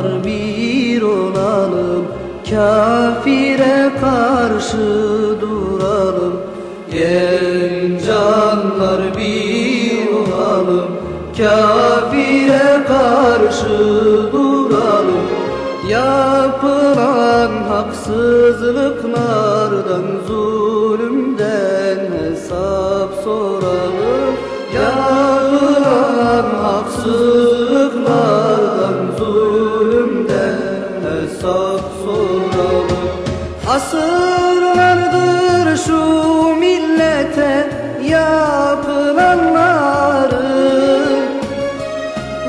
beraber bir olalım Kafire karşı duralım. Gelin canlar bir olalım Kafire karşı duralım. Yapılan haksızlıklardan zulümden hesap soralım Asırlardır şu millete yapılanları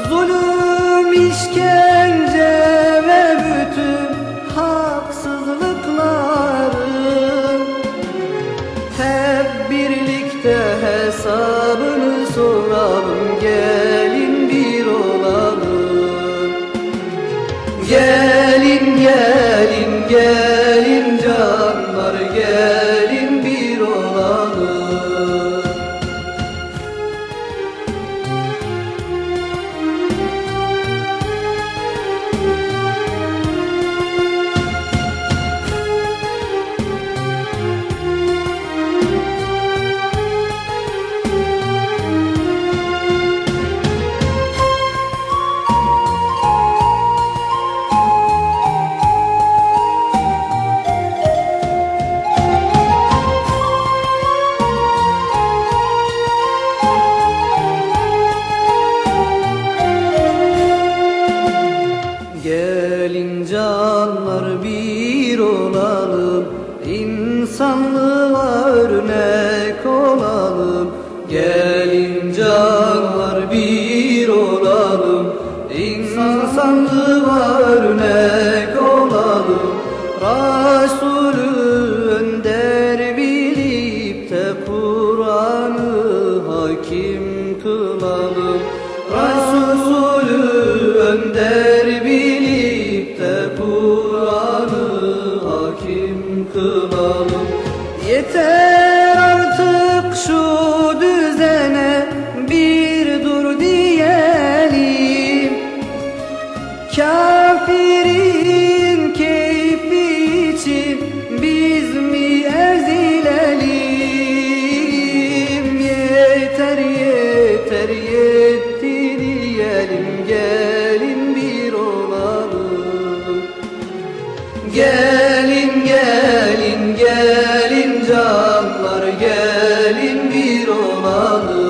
Zulüm, işkence ve bütün haksızlıkların Hep birlikte hesabını soralım Gelin bir olalım. Gelin gelin gelin İnsanlığa örnek olalım. Gelin canlar bir olalım. İnsanlığa örnek olalım. Resulü önder bilip de Kur'an'ı hakim kılalım Yeter artık şu düzene bir dur diyelim. Kafirin gelin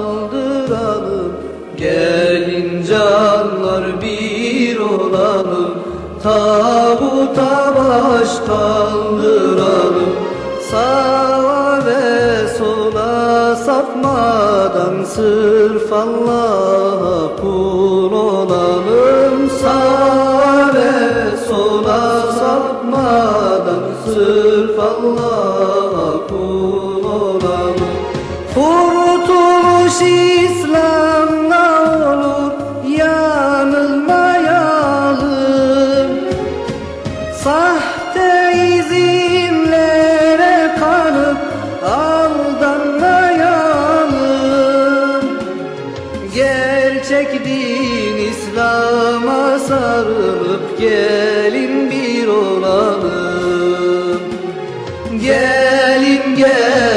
kaldıralım Gelin canlar bir olalım. Tağuta baş kaldıralım Sağa ve sola sapmadan Sırf Allah'a kul olalım. Sağa ve sola sapmadan Sırf Allah'a kul Gerçek din İslam'a sarılıp gelin bir olalım. Gelin gel